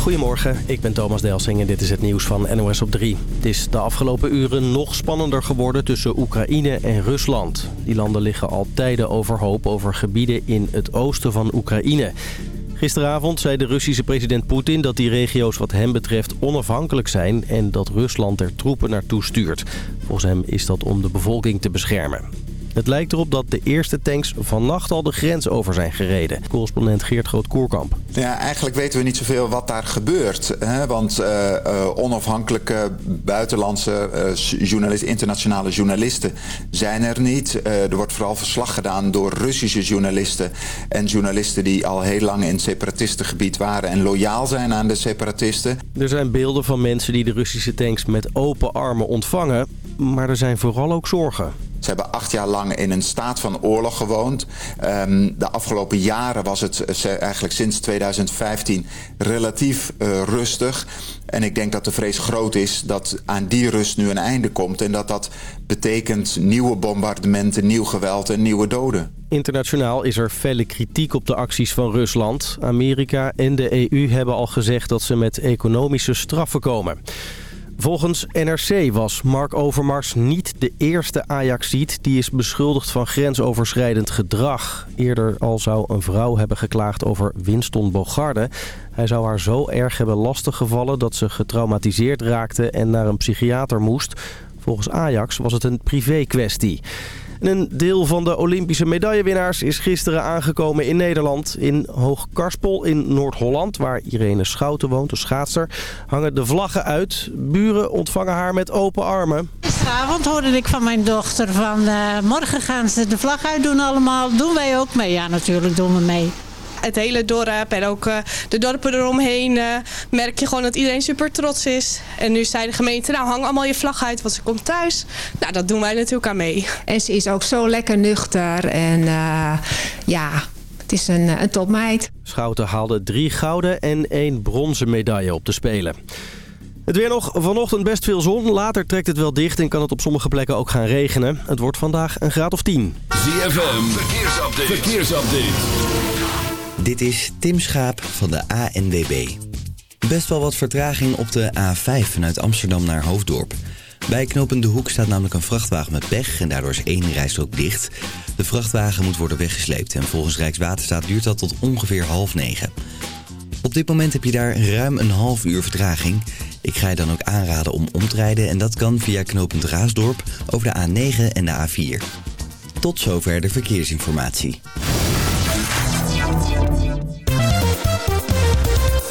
Goedemorgen, ik ben Thomas Delsing en dit is het nieuws van NOS op 3. Het is de afgelopen uren nog spannender geworden tussen Oekraïne en Rusland. Die landen liggen al tijden overhoop over gebieden in het oosten van Oekraïne. Gisteravond zei de Russische president Poetin dat die regio's wat hem betreft onafhankelijk zijn... en dat Rusland er troepen naartoe stuurt. Volgens hem is dat om de bevolking te beschermen. Het lijkt erop dat de eerste tanks vannacht al de grens over zijn gereden. Correspondent Geert Groot-Koerkamp. Ja, eigenlijk weten we niet zoveel wat daar gebeurt. Hè? Want uh, uh, onafhankelijke buitenlandse uh, journalisten, internationale journalisten zijn er niet. er wordt vooral verslag gedaan door Russische journalisten. En journalisten die al heel lang in separatistengebied waren en loyaal zijn aan de separatisten. Er zijn beelden van mensen die de Russische tanks met open armen ontvangen. Maar er zijn vooral ook zorgen. Hebben acht jaar lang in een staat van oorlog gewoond. Um, de afgelopen jaren was het eigenlijk sinds 2015 relatief uh, rustig. En ik denk dat de vrees groot is dat aan die rust nu een einde komt. En dat dat betekent nieuwe bombardementen, nieuw geweld en nieuwe doden. Internationaal is er felle kritiek op de acties van Rusland. Amerika en de EU hebben al gezegd dat ze met economische straffen komen. Volgens NRC was Mark Overmars niet de eerste Ajaxiet die is beschuldigd van grensoverschrijdend gedrag. Eerder al zou een vrouw hebben geklaagd over Winston Bogarde. Hij zou haar zo erg hebben lastiggevallen dat ze getraumatiseerd raakte en naar een psychiater moest. Volgens Ajax was het een privé kwestie. Een deel van de Olympische medaillewinnaars is gisteren aangekomen in Nederland. In Hoogkarspel in Noord-Holland, waar Irene Schouten woont, de schaatser, hangen de vlaggen uit. Buren ontvangen haar met open armen. Gisteravond hoorde ik van mijn dochter van uh, morgen gaan ze de vlag uitdoen allemaal. Doen wij ook mee? Ja, natuurlijk doen we mee het hele dorp en ook uh, de dorpen eromheen uh, merk je gewoon dat iedereen super trots is. En nu zei de gemeente, nou hang allemaal je vlag uit, want ze komt thuis. Nou, dat doen wij natuurlijk aan mee. En ze is ook zo lekker nuchter en uh, ja... Het is een, een topmeid. Schouten haalde drie gouden en één bronzen medaille op de Spelen. Het weer nog. Vanochtend best veel zon. Later trekt het wel dicht en kan het op sommige plekken ook gaan regenen. Het wordt vandaag een graad of 10. ZFM, verkeersupdate. verkeersupdate. Dit is Tim Schaap van de ANWB. Best wel wat vertraging op de A5 vanuit Amsterdam naar Hoofddorp. Bij knooppunt De Hoek staat namelijk een vrachtwagen met pech en daardoor is één rijstrook dicht. De vrachtwagen moet worden weggesleept en volgens Rijkswaterstaat duurt dat tot ongeveer half negen. Op dit moment heb je daar ruim een half uur vertraging. Ik ga je dan ook aanraden om om te rijden en dat kan via knooppunt Raasdorp over de A9 en de A4. Tot zover de verkeersinformatie.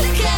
look like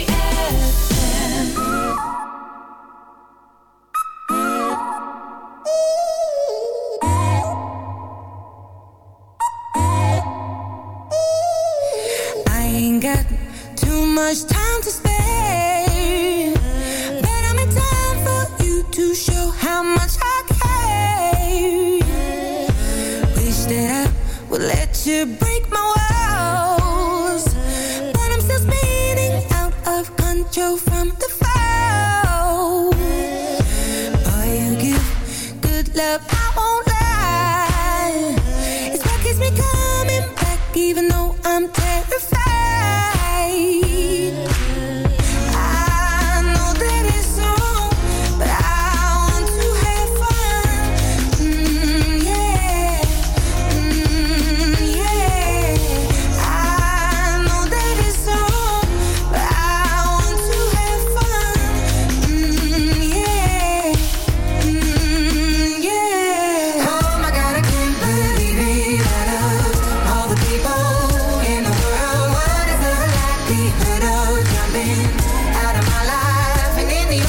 out of my life and into?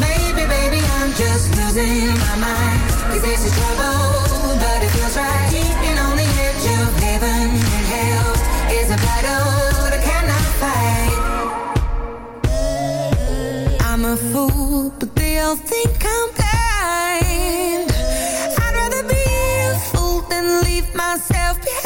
Maybe, baby, I'm just losing my this is trouble, but it feels right. On the edge of heaven and hell a battle cannot fight. I'm a fool, but they all think I'm blind. I'd rather be a fool than leave myself behind.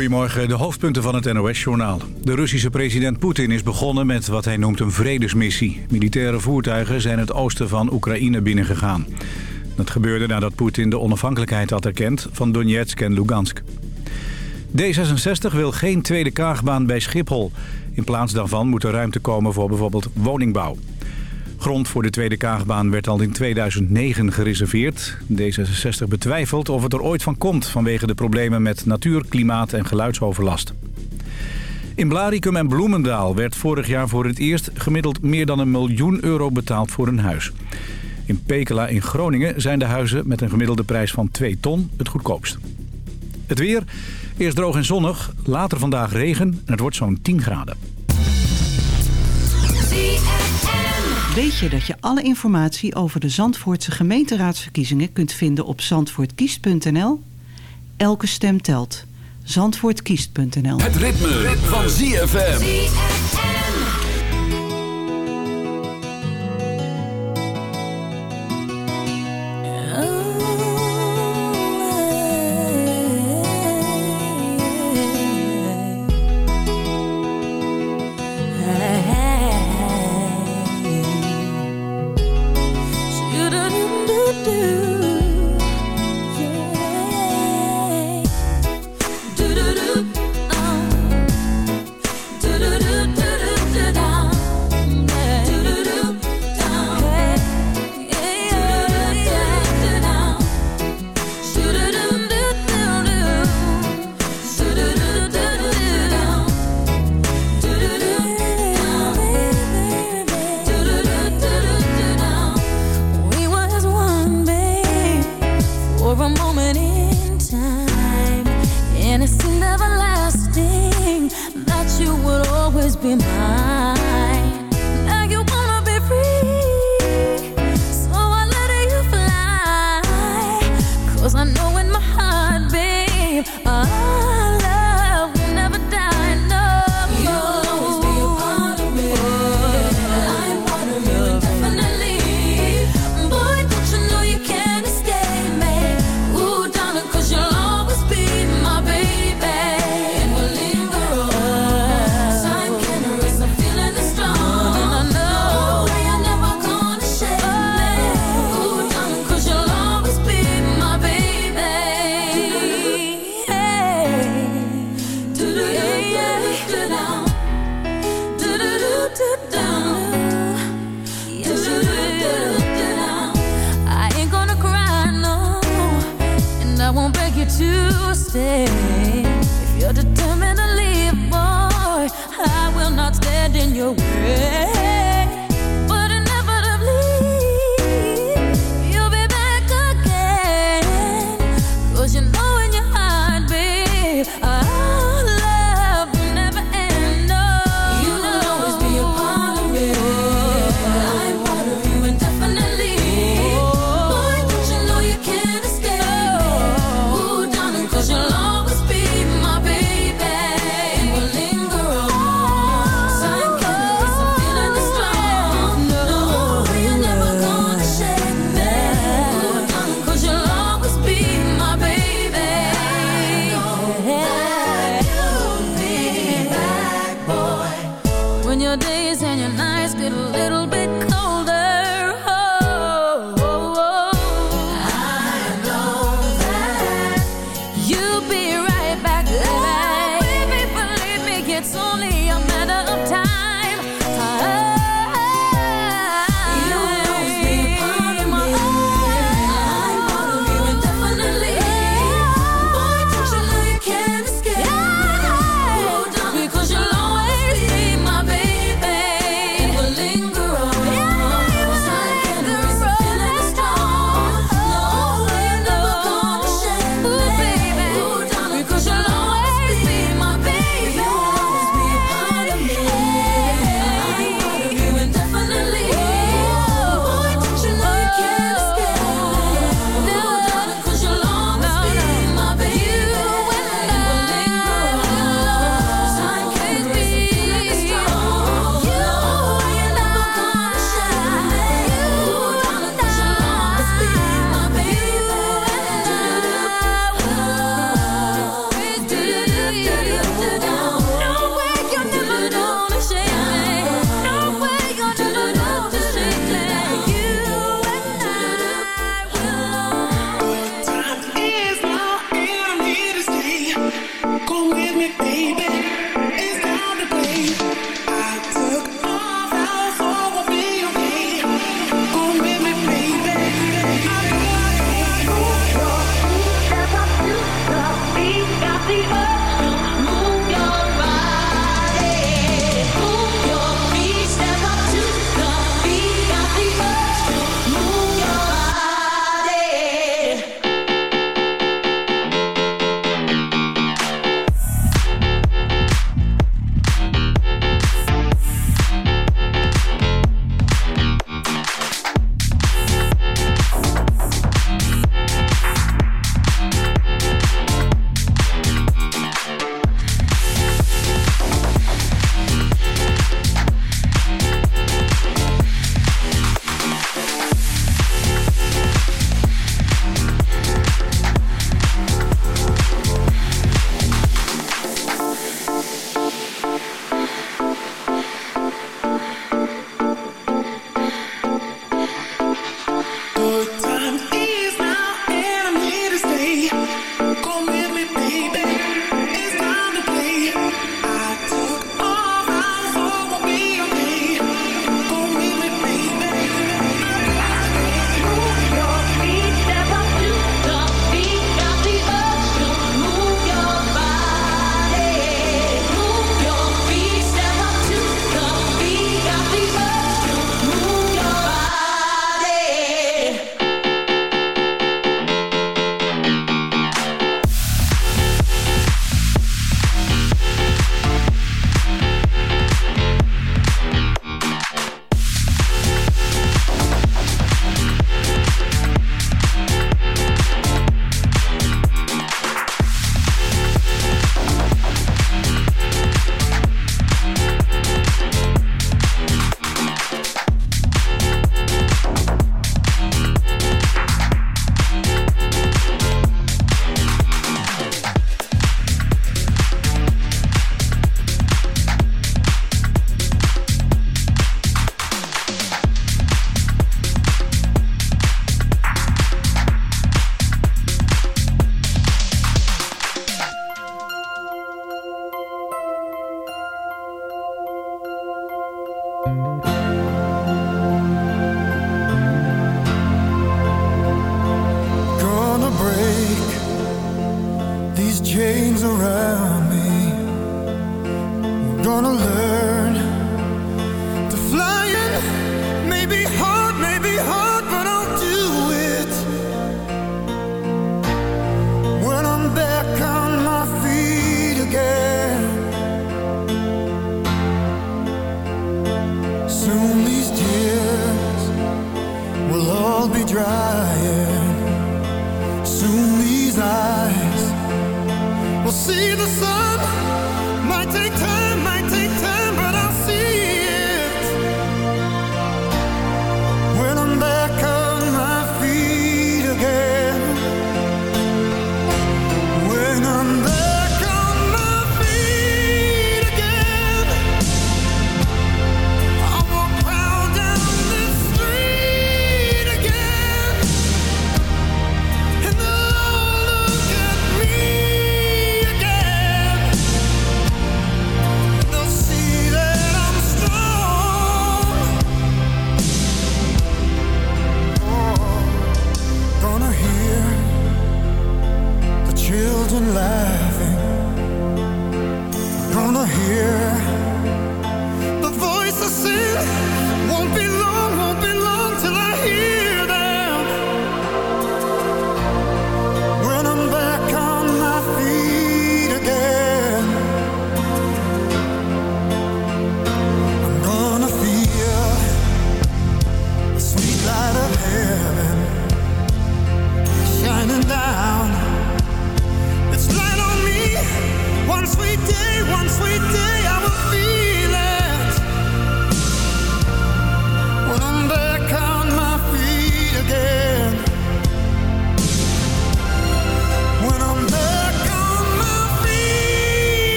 Goedemorgen, de hoofdpunten van het NOS-journaal. De Russische president Poetin is begonnen met wat hij noemt een vredesmissie. Militaire voertuigen zijn het oosten van Oekraïne binnengegaan. Dat gebeurde nadat Poetin de onafhankelijkheid had erkend van Donetsk en Lugansk. D66 wil geen tweede kaagbaan bij Schiphol. In plaats daarvan moet er ruimte komen voor bijvoorbeeld woningbouw. Grond voor de Tweede Kaagbaan werd al in 2009 gereserveerd. D66 betwijfelt of het er ooit van komt vanwege de problemen met natuur, klimaat en geluidsoverlast. In Blaricum en Bloemendaal werd vorig jaar voor het eerst gemiddeld meer dan een miljoen euro betaald voor een huis. In Pekela in Groningen zijn de huizen met een gemiddelde prijs van 2 ton het goedkoopst. Het weer, eerst droog en zonnig, later vandaag regen en het wordt zo'n 10 graden. Weet je dat je alle informatie over de Zandvoortse gemeenteraadsverkiezingen kunt vinden op zandvoortkiest.nl? Elke stem telt. Zandvoortkiest.nl Het ritme, van ZFM.